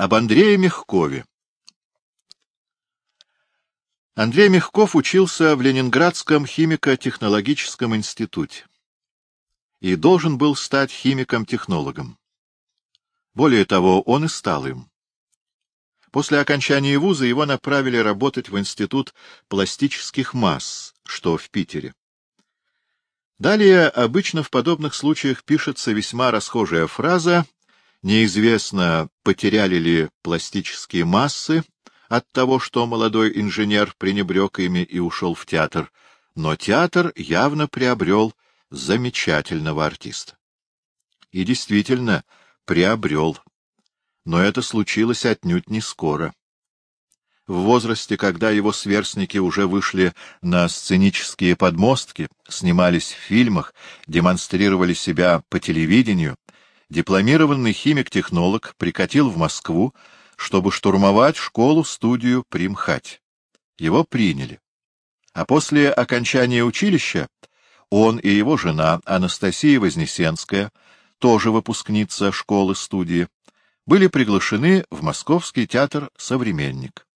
Об Андрее Мягкове. Андрей Мягков учился в Ленинградском химико-технологическом институте и должен был стать химиком-технологом. Более того, он и стал им. После окончания вуза его направили работать в Институт пластических масс, что в Питере. Далее обычно в подобных случаях пишется весьма расхожая фраза «Неизвестно, потеряли ли пластические массы от того, что молодой инженер пренебрег ими и ушел в театр, но театр явно приобрел замечательного артиста». И действительно, приобрел. Но это случилось отнюдь не скоро. В возрасте, когда его сверстники уже вышли на сценические подмостки, снимались в фильмах, демонстрировали себя по телевидению, дипломированный химик-технолог прикатил в Москву, чтобы штурмовать школу-студию при МХАТе. Его приняли. А после окончания училища он и его жена Анастасия Вознесенская — тоже выпускница школы-студии, были приглашены в Московский театр «Современник».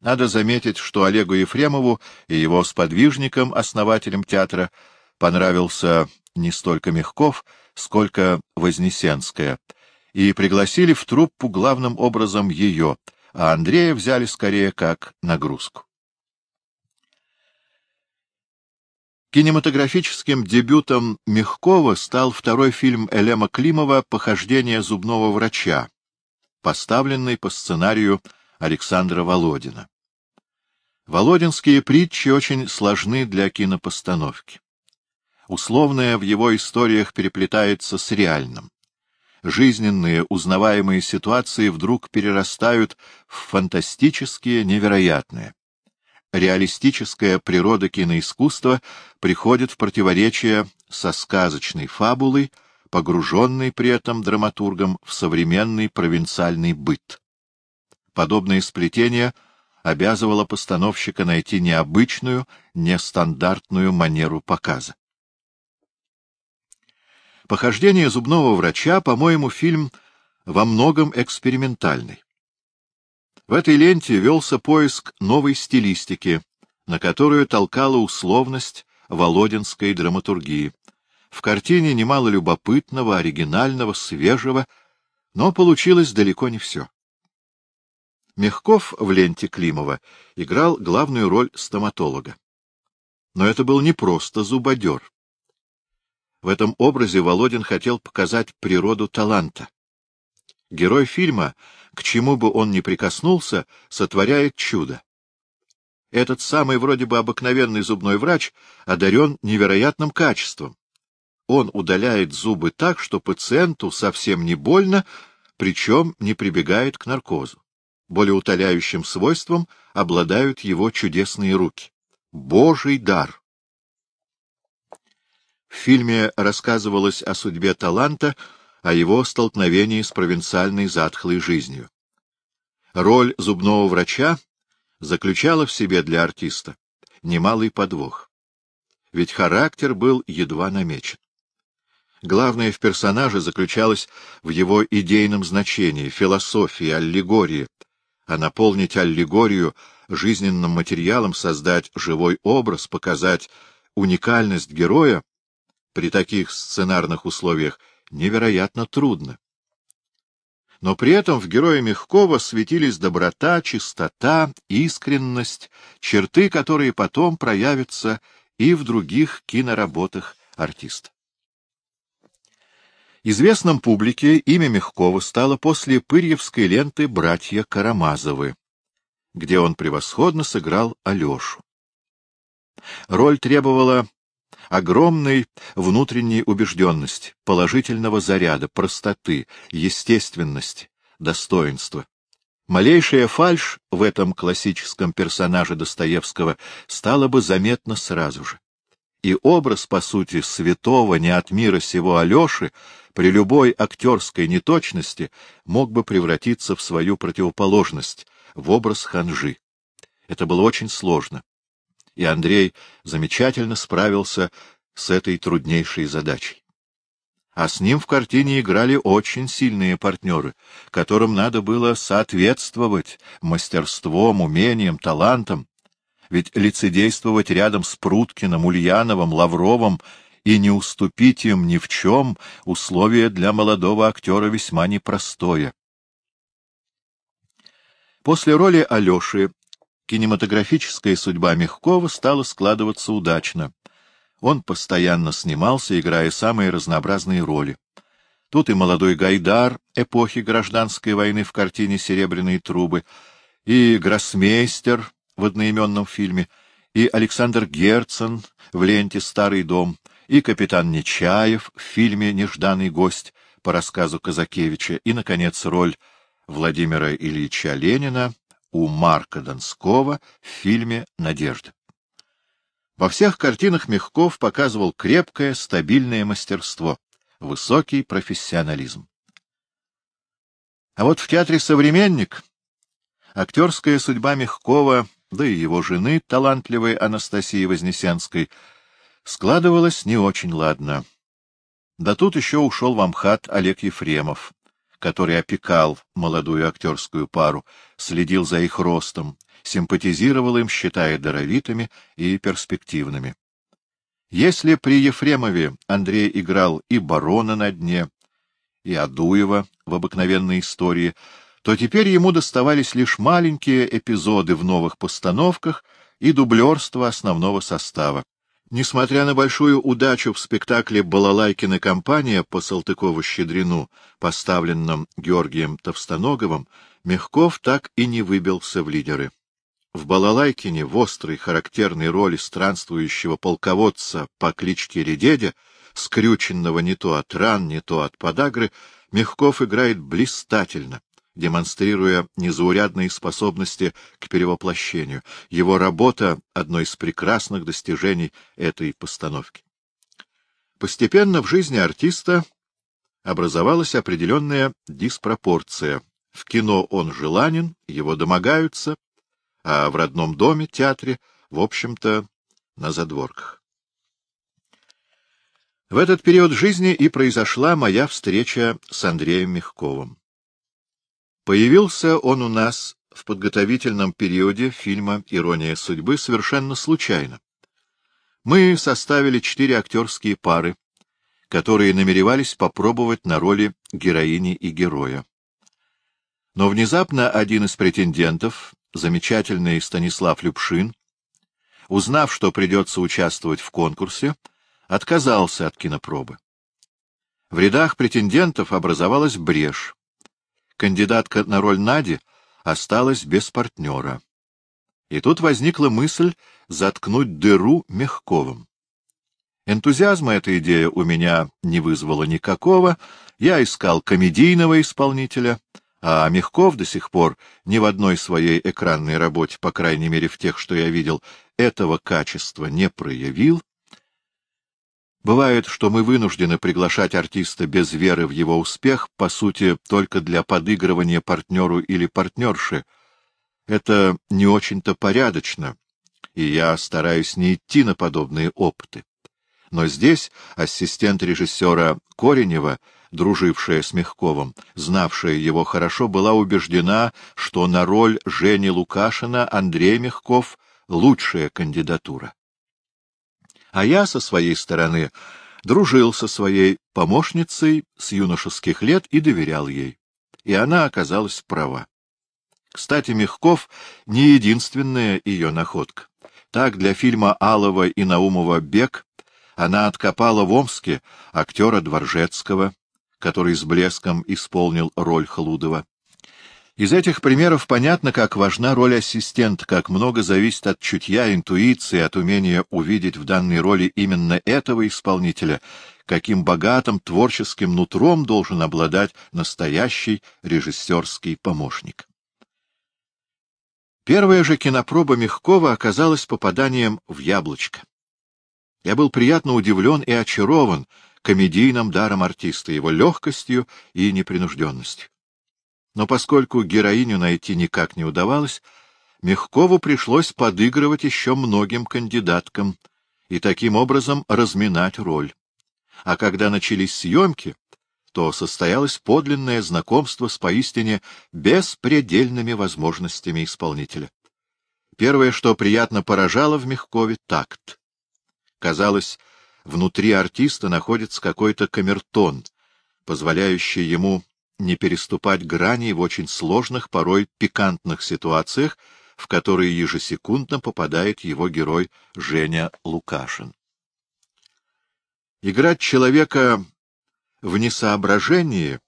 Надо заметить, что Олегу Ефремову и его сподвижникам, основателям театра, понравился не столько Мягков, сколько Вознесенская, и пригласили в труппу главным образом ее, а Андрея взяли скорее как нагрузку. Кинематографическим дебютом Мягкова стал второй фильм Элема Климова «Похождение зубного врача», поставленный по сценарию Александра Володина. Володинские притчи очень сложны для кинопостановки. Условное в его историях переплетается с реальным. Жизненные, узнаваемые ситуации вдруг перерастают в фантастические, невероятные реалистическая природа киноискусства приходит в противоречие со сказочной фабулой, погруженной при этом драматургом в современный провинциальный быт. Подобное сплетение обязывало постановщика найти необычную, нестандартную манеру показа. «Похождение зубного врача», по-моему, фильм во многом экспериментальный. В этой ленте велся поиск новой стилистики, на которую толкала условность володинской драматургии. В картине немало любопытного, оригинального, свежего, но получилось далеко не все. Мягков в ленте Климова играл главную роль стоматолога. Но это был не просто зубодер. В этом образе Володин хотел показать природу таланта. Герой фильма к чему бы он ни прикоснулся, сотворяет чудо. Этот самый вроде бы обыкновенный зубной врач одарен невероятным качеством. Он удаляет зубы так, что пациенту совсем не больно, причем не прибегает к наркозу. Более утоляющим свойством обладают его чудесные руки. Божий дар! В фильме рассказывалось о судьбе таланта, о его столкновении с провинциальной затхлой жизнью. Роль зубного врача заключала в себе для артиста немалый подвох. Ведь характер был едва намечен. Главное в персонаже заключалось в его идейном значении, философии, аллегории, а наполнить аллегорию жизненным материалом, создать живой образ, показать уникальность героя при таких сценарных условиях невероятно трудно. Но при этом в герое Мягкова светились доброта, чистота, искренность, черты, которые потом проявятся и в других киноработах артиста. Известным публике имя Мягкова стало после пырьевской ленты «Братья Карамазовы», где он превосходно сыграл Алешу. Роль требовала огромной внутренней убежденности, положительного заряда, простоты, естественности, достоинства. Малейшая фальшь в этом классическом персонаже Достоевского стала бы заметна сразу же. И образ, по сути, святого не от мира сего Алеши при любой актерской неточности мог бы превратиться в свою противоположность, в образ ханжи. Это было очень сложно и Андрей замечательно справился с этой труднейшей задачей. а с ним в картине играли очень сильные партнеры, которым надо было соответствовать мастерством, умением, талантом. Ведь лицедействовать рядом с Пруткиным, Ульяновым, Лавровым и не уступить им ни в чем — условие для молодого актера весьма непростое. После роли Алеши кинематографическая судьба Мягкова стала складываться удачно. Он постоянно снимался, играя самые разнообразные роли. Тут и молодой Гайдар эпохи гражданской войны в картине «Серебряные трубы», и гроссмейстер в одноименном фильме, и Александр Герцен в ленте «Старый дом», и капитан Нечаев в фильме «Нежданный гость» по рассказу Казакевича, и, наконец, роль Владимира Ильича Ленина у Марка Донского в фильме «Надежда». Во всех картинах Мягков показывал крепкое, стабильное мастерство, высокий профессионализм. А вот в театре «Современник» актерская судьба Мягкова, да и его жены, талантливой Анастасии Вознесенской, складывалась не очень ладно. Да тут еще ушел в Амхат Олег Ефремов, который опекал молодую актерскую пару, следил за их ростом, симпатизировал им, считая даровитыми и перспективными. Если при Ефремове Андрей играл и барона на дне, и Адуева в обыкновенной истории, то теперь ему доставались лишь маленькие эпизоды в новых постановках и дублерство основного состава. Несмотря на большую удачу в спектакле «Балалайкина компания» по Салтыкову-Щедрину, поставленном Георгием Товстоноговым, Мягков так и не выбился в лидеры. В Балалайкине в острой характерной роли странствующего полководца по кличке Редедя, скрюченного не то от ран, не то от подагры, Мягков играет блистательно, демонстрируя незаурядные способности к перевоплощению. Его работа — одно из прекрасных достижений этой постановки. Постепенно в жизни артиста образовалась определенная диспропорция. В кино он желанен, его домогаются, а в родном доме, театре, в общем-то, на задворках. В этот период жизни и произошла моя встреча с Андреем Мягковым. Появился он у нас в подготовительном периоде фильма «Ирония судьбы» совершенно случайно. Мы составили четыре актерские пары, которые намеревались попробовать на роли героини и героя. Но внезапно один из претендентов, замечательный Станислав Любшин, узнав, что придется участвовать в конкурсе, отказался от кинопробы. В рядах претендентов образовалась брешь. Кандидатка на роль Нади осталась без партнера. И тут возникла мысль заткнуть дыру Мягковым. Энтузиазма эта идея у меня не вызвала никакого, я искал комедийного исполнителя — а Мягков до сих пор ни в одной своей экранной работе, по крайней мере в тех, что я видел, этого качества не проявил. Бывает, что мы вынуждены приглашать артиста без веры в его успех, по сути, только для подыгрывания партнеру или партнерши. Это не очень-то порядочно, и я стараюсь не идти на подобные опыты. Но здесь ассистент режиссера Коренева — дружившая с Мягковым, знавшая его хорошо, была убеждена, что на роль Жени Лукашина Андрей Мягков — лучшая кандидатура. А я, со своей стороны, дружил со своей помощницей с юношеских лет и доверял ей. И она оказалась права. Кстати, Мягков — не единственная ее находка. Так, для фильма Алова и Наумова «Бег» она откопала в Омске актера Дворжецкого, который с блеском исполнил роль Хлудова. Из этих примеров понятно, как важна роль ассистента, как много зависит от чутья, интуиции, от умения увидеть в данной роли именно этого исполнителя, каким богатым творческим нутром должен обладать настоящий режиссерский помощник. Первая же кинопроба Мягкова оказалась попаданием в яблочко. Я был приятно удивлен и очарован комедийным даром артиста, его легкостью и непринужденностью. Но поскольку героиню найти никак не удавалось, Мягкову пришлось подыгрывать еще многим кандидаткам и таким образом разминать роль. а когда начались съемки, то состоялось подлинное знакомство с поистине беспредельными возможностями исполнителя. Первое, что приятно поражало в Мягкове — такт. Казалось, внутри артиста находится какой-то камертон, позволяющий ему не переступать грани в очень сложных, порой пикантных ситуациях, в которые ежесекундно попадает его герой Женя Лукашин. Играть человека в несоображении,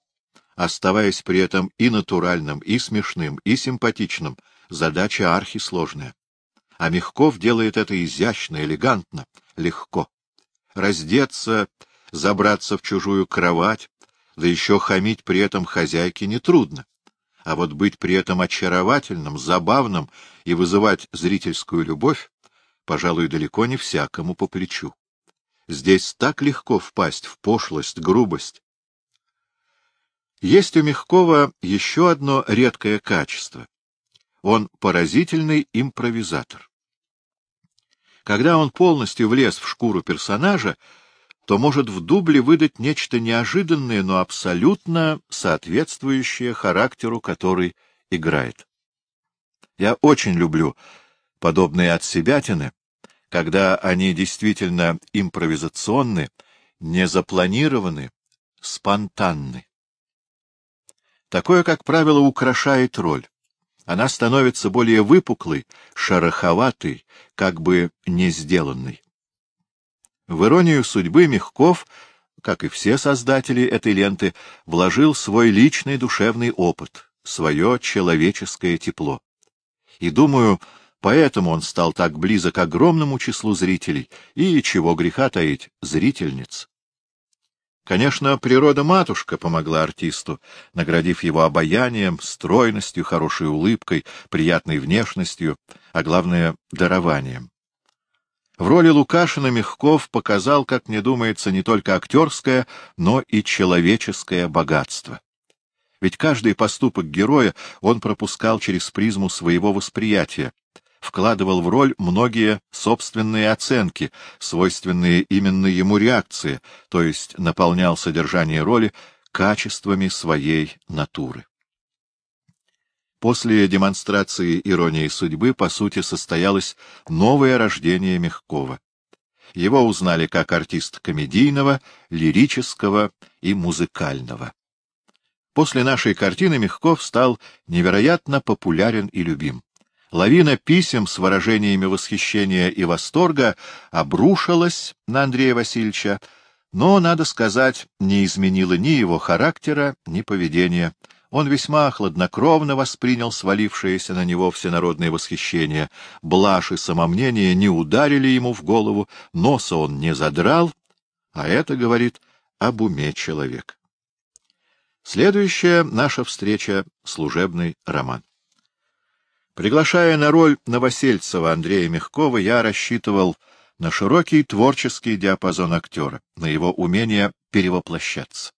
оставаясь при этом и натуральным, и смешным, и симпатичным, задача архисложная. А Мягков делает это изящно, элегантно, легко. Раздеться, забраться в чужую кровать, да еще хамить при этом хозяйке нетрудно. А вот быть при этом очаровательным, забавным и вызывать зрительскую любовь, пожалуй, далеко не всякому по плечу. Здесь так легко впасть в пошлость, грубость. Есть у Мягкова еще одно редкое качество. Он поразительный импровизатор. Когда он полностью влез в шкуру персонажа, то может в дубле выдать нечто неожиданное, но абсолютно соответствующее характеру, который играет. Я очень люблю подобные отсебятины, когда они действительно импровизационны, не запланированы, спонтанны. Такое, как правило, украшает роль. Она становится более выпуклой, шероховатой, как бы не сделанной. В иронию судьбы Мягков, как и все создатели этой ленты, вложил свой личный душевный опыт, свое человеческое тепло. И, думаю, поэтому он стал так близок огромному числу зрителей и, чего греха таить, зрительниц. Конечно, природа-матушка помогла артисту, наградив его обаянием, стройностью, хорошей улыбкой, приятной внешностью, а главное — дарованием. В роли Лукашина Мягков показал, как мне думается, не только актерское, но и человеческое богатство. Ведь каждый поступок героя он пропускал через призму своего восприятия, вкладывал в роль многие собственные оценки, свойственные именно ему реакции, то есть наполнял содержание роли качествами своей натуры. После демонстрации иронии судьбы, по сути, состоялось новое рождение Мягкова. Его узнали как артист комедийного, лирического и музыкального. После нашей картины Мягков стал невероятно популярен и любим. Лавина писем с выражениями восхищения и восторга обрушилась на Андрея Васильевича, но, надо сказать, не изменила ни его характера, ни поведения. Он весьма хладнокровно воспринял свалившееся на него всенародное восхищение. Блажь и самомнение не ударили ему в голову, носа он не задрал, а это говорит об уме человека. Следующая наша встреча — служебный роман. Приглашая на роль Новосельцева Андрея Мягкова, я рассчитывал на широкий творческий диапазон актера, на его умение перевоплощаться.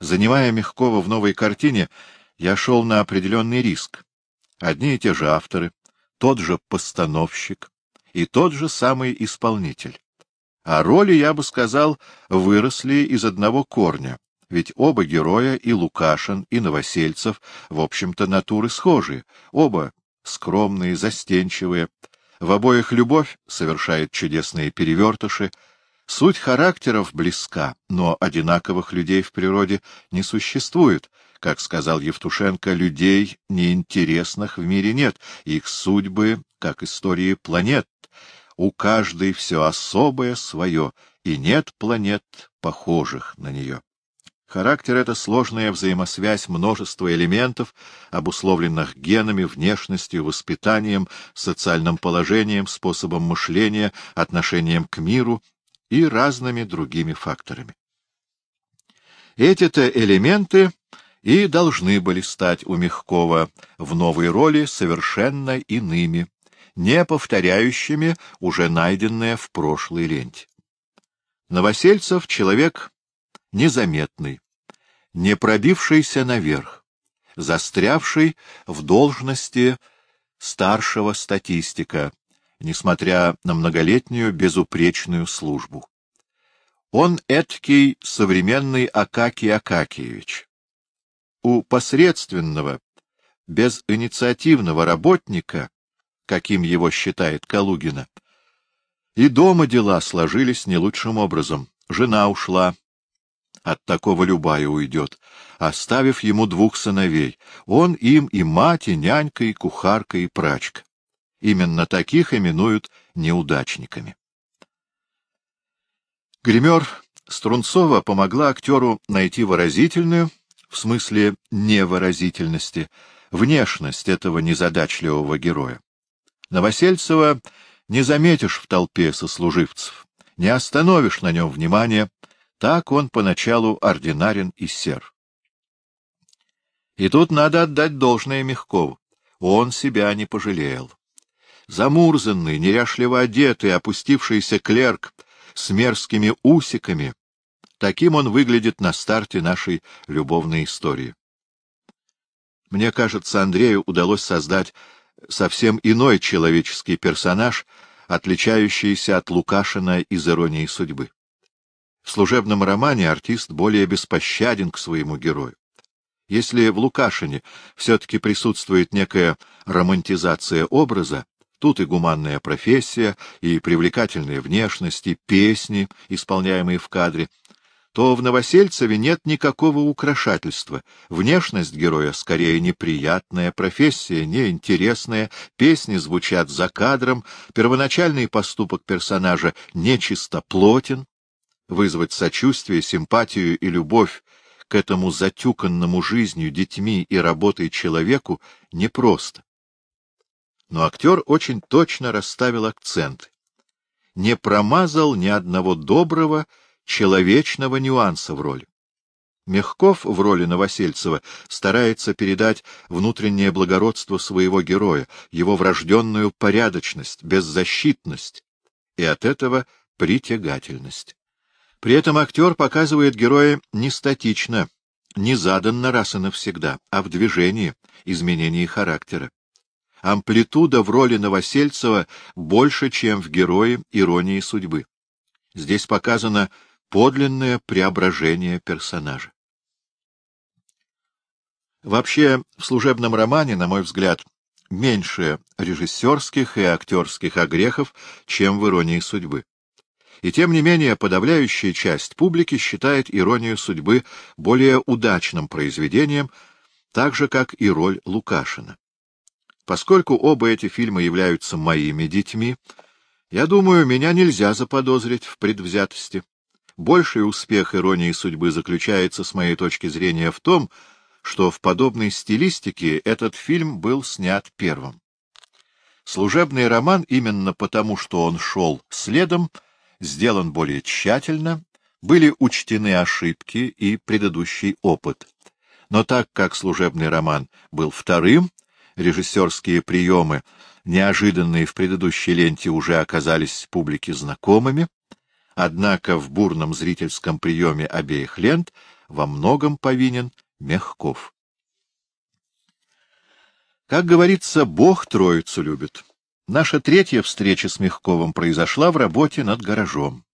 Занимая Мягкова в новой картине, я шел на определенный риск. Одни и те же авторы, тот же постановщик и тот же самый исполнитель. А роли, я бы сказал, выросли из одного корня, ведь оба героя, и Лукашин, и Новосельцев, в общем-то, натуры схожие, оба скромные, застенчивые. В обоих любовь совершает чудесные перевертыши, Суть характеров близка, но одинаковых людей в природе не существует. Как сказал Евтушенко, людей неинтересных в мире нет, их судьбы, как истории планет. У каждой все особое свое, и нет планет, похожих на нее. Характер — это сложная взаимосвязь множества элементов, обусловленных генами, внешностью, воспитанием, социальным положением, способом мышления, отношением к миру и разными другими факторами. Эти-то элементы и должны были стать у Мягкова в новой роли совершенно иными, не повторяющими уже найденное в прошлой ленте. Новосельцев — человек незаметный, не пробившийся наверх, застрявший в должности старшего статистика, несмотря на многолетнюю безупречную службу. Он эткий современный Акакий Акакиевич. У посредственного, безинициативного работника, каким его считает Калугина, и дома дела сложились не лучшим образом. Жена ушла, от такого любая уйдет, оставив ему двух сыновей. Он им и мать, и нянька, и кухарка, и прачка. Именно таких именуют неудачниками. Гример Струнцова помогла актеру найти выразительную, в смысле невыразительности, внешность этого незадачливого героя. Новосельцева не заметишь в толпе сослуживцев, не остановишь на нем внимания, так он поначалу ординарен и сер. И тут надо отдать должное Мягкову. Он себя не пожалел. Замурзанный, неряшливо одетый, опустившийся клерк с мерзкими усиками. Таким он выглядит на старте нашей любовной истории. Мне кажется, Андрею удалось создать совсем иной человеческий персонаж, отличающийся от Лукашина из «Иронии судьбы». В служебном романе артист более беспощаден к своему герою. Если в Лукашине все-таки присутствует некая романтизация образа, тут и гуманная профессия, и привлекательная внешность, и песни, исполняемые в кадре, то в Новосельцеве нет никакого украшательства. Внешность героя скорее неприятная, профессия неинтересная, песни звучат за кадром, первоначальный поступок персонажа нечистоплотен. Вызвать сочувствие, симпатию и любовь к этому затюканному жизнью, детьми и работой человеку непросто. Но актер очень точно расставил акцент. Не промазал ни одного доброго, человечного нюанса в роли. Мягков в роли Новосельцева старается передать внутреннее благородство своего героя, его врожденную порядочность, беззащитность, и от этого притягательность. При этом актер показывает героя не статично, не заданно раз и навсегда, а в движении, изменении характера. Амплитуда в роли Новосельцева больше, чем в герое «Иронии судьбы». Здесь показано подлинное преображение персонажа. Вообще, в служебном романе, на мой взгляд, меньше режиссерских и актерских огрехов, чем в «Иронии судьбы». И тем не менее подавляющая часть публики считает «Иронию судьбы» более удачным произведением, так же, как и роль Лукашина. Поскольку оба эти фильма являются моими детьми, я думаю, меня нельзя заподозрить в предвзятости. Больший успех иронии судьбы заключается, с моей точки зрения, в том, что в подобной стилистике этот фильм был снят первым. Служебный роман именно потому, что он шел следом, сделан более тщательно, были учтены ошибки и предыдущий опыт. Но так как служебный роман был вторым, режиссерские приемы, неожиданные в предыдущей ленте, уже оказались публике знакомыми, Однако в бурном зрительском приеме обеих лент во многом повинен Мягков. Как говорится, Бог Троицу любит. Наша третья встреча с Мягковым произошла в работе над гаражом.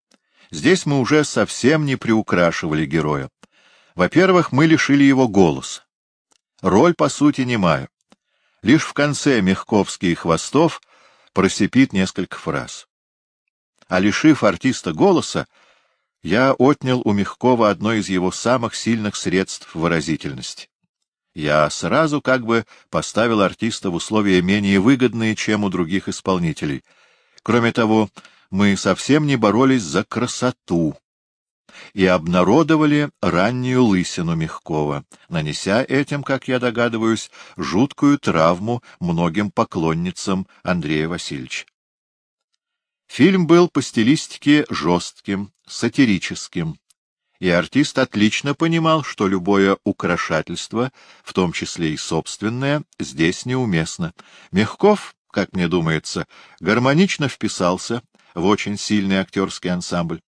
Здесь мы уже совсем не приукрашивали героя. Во-первых, мы лишили его голоса. Роль, по сути, немая. Лишь в конце Мягковский и Хвостов просипит несколько фраз а лишив артиста голоса, я отнял у Мягкова одно из его самых сильных средств выразительности. Я сразу как бы поставил артиста в условия менее выгодные, чем у других исполнителей. Кроме того, мы совсем не боролись за красоту и обнародовали раннюю лысину Мягкова, нанеся этим, как я догадываюсь, жуткую травму многим поклонницам Андрея Васильевича. Фильм был по стилистике жестким, сатирическим, и артист отлично понимал, что любое украшательство, в том числе и собственное, здесь неуместно. Мягков, как мне думается, гармонично вписался в очень сильный актерский ансамбль.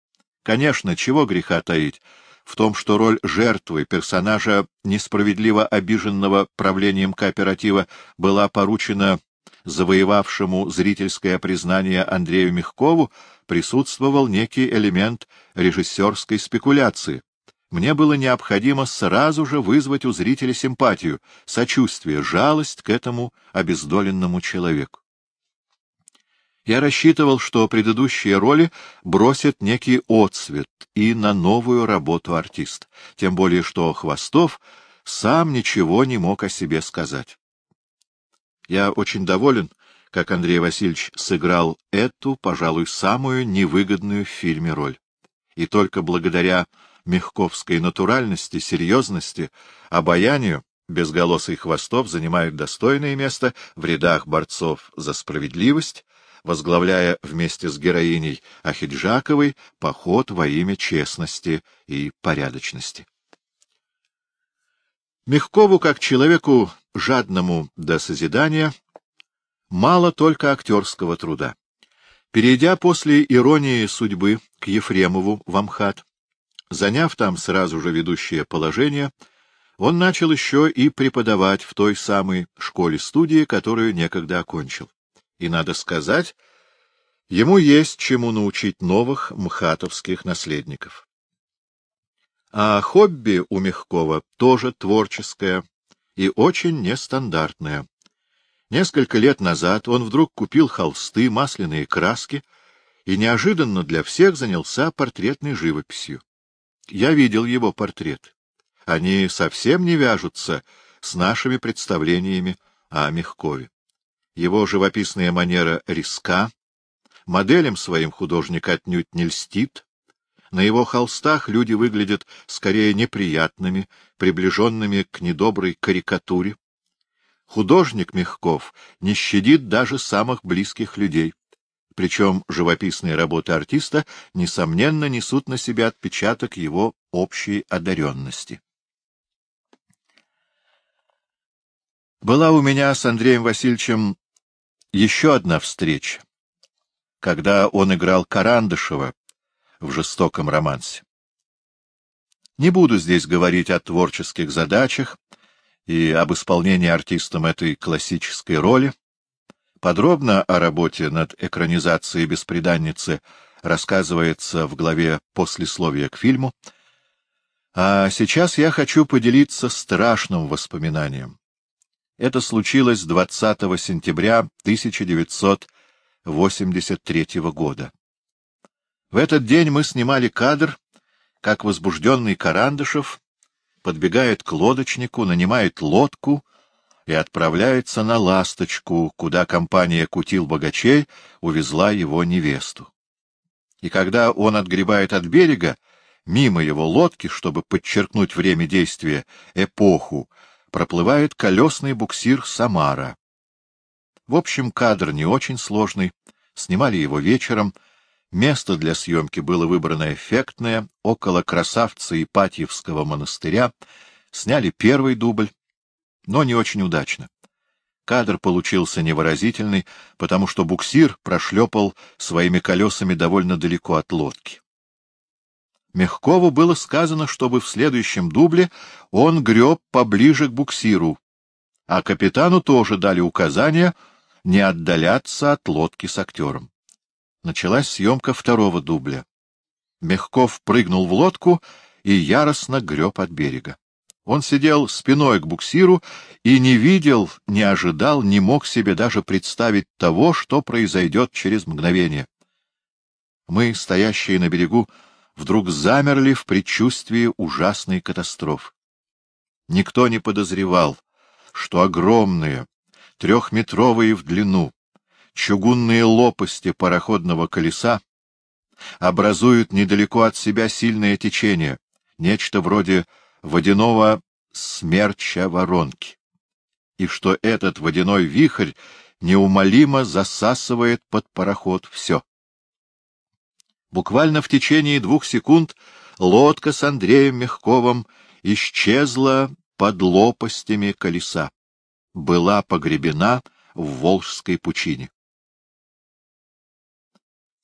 Конечно, чего греха таить, в том, что роль жертвы, персонажа, несправедливо обиженного правлением кооператива, была поручена завоевавшему зрительское признание Андрею Мягкову, присутствовал некий элемент режиссерской спекуляции. Мне было необходимо сразу же вызвать у зрителя симпатию, сочувствие, жалость к этому обездоленному человеку. Я рассчитывал, что предыдущие роли бросят некий отсвет и на новую работу артиста, тем более что Хвостов сам ничего не мог о себе сказать. Я очень доволен, как Андрей Васильевич сыграл эту, пожалуй, самую невыгодную в фильме роль. И только благодаря мягковской натуральности, серьезности, обаянию безголосый Хвостов занимает достойное место в рядах борцов за справедливость, возглавляя вместе с героиней Ахиджаковой поход во имя честности и порядочности. Мягкову, как человеку жадному до созидания, мало только актерского труда. Перейдя после иронии судьбы к Ефремову в Амхат, заняв там сразу же ведущее положение, он начал еще и преподавать в той самой школе-студии, которую некогда окончил. И, надо сказать, ему есть чему научить новых мхатовских наследников. А хобби у Мягкова тоже творческое и очень нестандартное. Несколько лет назад он вдруг купил холсты, масляные краски и неожиданно для всех занялся портретной живописью. Я видел его портрет. Они совсем не вяжутся с нашими представлениями о Мягкове. Его живописная манера риска, моделям своим художник отнюдь не льстит. На его холстах люди выглядят скорее неприятными, приближенными к недоброй карикатуре. Художник Мягков не щадит даже самых близких людей. Причем живописные работы артиста, несомненно, несут на себя отпечаток его общей одаренности. Была у меня с Андреем Васильевичем еще одна встреча, когда он играл Карандышева в жестоком романсе. Не буду здесь говорить о творческих задачах и об исполнении артистом этой классической роли. Подробно о работе над экранизацией «Беспреданницы» рассказывается в главе «Послесловия к фильму». А сейчас я хочу поделиться страшным воспоминанием. Это случилось 20 сентября 1983 года. В этот день мы снимали кадр, как возбужденный Карандышев подбегает к лодочнику, нанимает лодку и отправляется на «Ласточку», куда компания кутил-богачей увезла его невесту. И когда он отгребает от берега, мимо его лодки, чтобы подчеркнуть время действия, эпоху, проплывает колесный буксир «Самара». В общем, кадр не очень сложный, снимали его вечером, место для съемки было выбрано эффектное, около красавца Ипатьевского монастыря, сняли первый дубль, но не очень удачно. Кадр получился невыразительный, потому что буксир прошлепал своими колесами довольно далеко от лодки. Мягкову было сказано, чтобы в следующем дубле он греб поближе к буксиру, а капитану тоже дали указание не отдаляться от лодки с актером. Началась съемка второго дубля. Мягков прыгнул в лодку и яростно греб от берега. Он сидел спиной к буксиру и не видел, не ожидал, не мог себе даже представить того, что произойдет через мгновение. Мы, стоящие на берегу, вдруг замерли в предчувствии ужасной катастрофы. Никто не подозревал, что огромные, трехметровые в длину, чугунные лопасти пароходного колеса образуют недалеко от себя сильное течение, нечто вроде водяного смерча воронки, и что этот водяной вихрь неумолимо засасывает под пароход все. Буквально в течение двух секунд лодка с Андреем Мягковым исчезла под лопастями колеса, была погребена в Волжской пучине.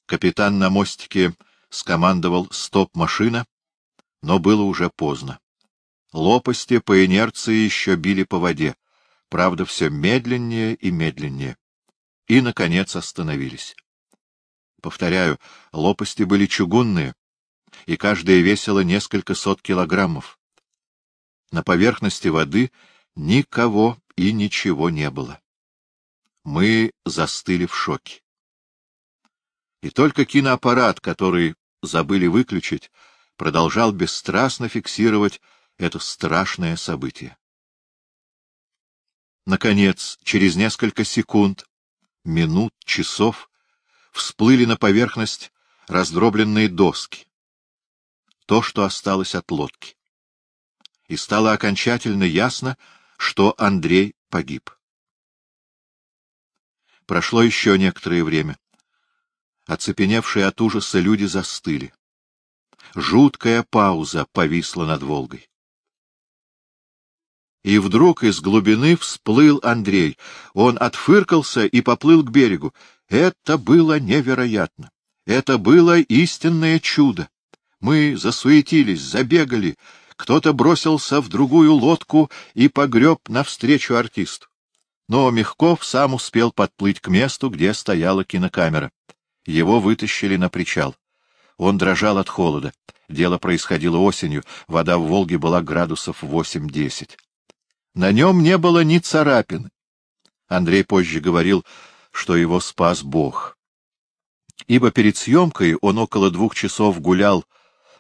Капитан на мостике скомандовал «стоп-машина», но было уже поздно. Лопасти по инерции еще били по воде, правда, все медленнее и медленнее, и, наконец, остановились. Повторяю, лопасти были чугунные, и каждая весила несколько сот килограммов. На поверхности воды никого и ничего не было. Мы застыли в шоке. И только киноаппарат, который забыли выключить, продолжал бесстрастно фиксировать это страшное событие. Наконец, через несколько секунд, минут, часов, всплыли на поверхность раздробленные доски. То, что осталось от лодки. И стало окончательно ясно, что Андрей погиб. Прошло еще некоторое время. Оцепеневшие от ужаса люди застыли. Жуткая пауза повисла над Волгой. И вдруг из глубины всплыл Андрей. Он отфыркался и поплыл к берегу. Это было невероятно. Это было истинное чудо. Мы засуетились, забегали. Кто-то бросился в другую лодку и погреб навстречу артисту. Но Мягков сам успел подплыть к месту, где стояла кинокамера. Его вытащили на причал. Он дрожал от холода. Дело происходило осенью, вода в Волге была градусов восемь-десять. На нем не было ни царапины. Андрей позже говорил, что его спас Бог. Ибо перед съемкой он около двух часов гулял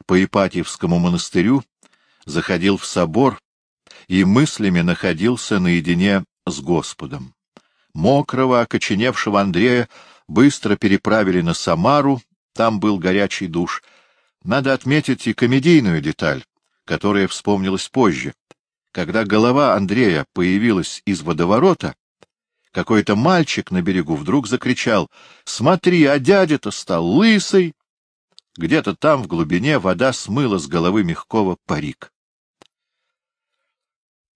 по Ипатьевскому монастырю, заходил в собор и мыслями находился наедине с Господом. Мокрого, окоченевшего Андрея быстро переправили на Самару, там был горячий душ. Надо отметить и комедийную деталь, которая вспомнилась позже. Когда голова Андрея появилась из водоворота, какой-то мальчик на берегу вдруг закричал «Смотри, а дядя-то стал лысый!» Где-то там, в глубине, вода смыла с головы Мягкова парик.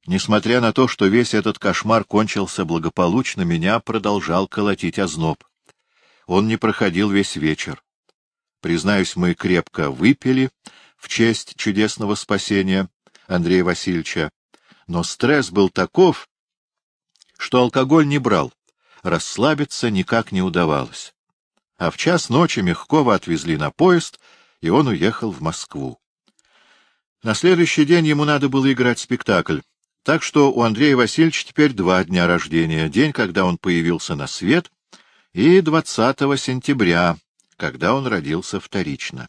Несмотря на то, что весь этот кошмар кончился благополучно, меня продолжал колотить озноб. Он не проходил весь вечер. Признаюсь, мы крепко выпили в честь чудесного спасения Андрея Васильевича, но стресс был таков, что алкоголь не брал, расслабиться никак не удавалось. А в час ночи Мягкова отвезли на поезд, и он уехал в Москву. На следующий день ему надо было играть спектакль, так что у Андрея Васильевича теперь два дня рождения, день, когда он появился на свет, и 20 сентября, когда он родился вторично.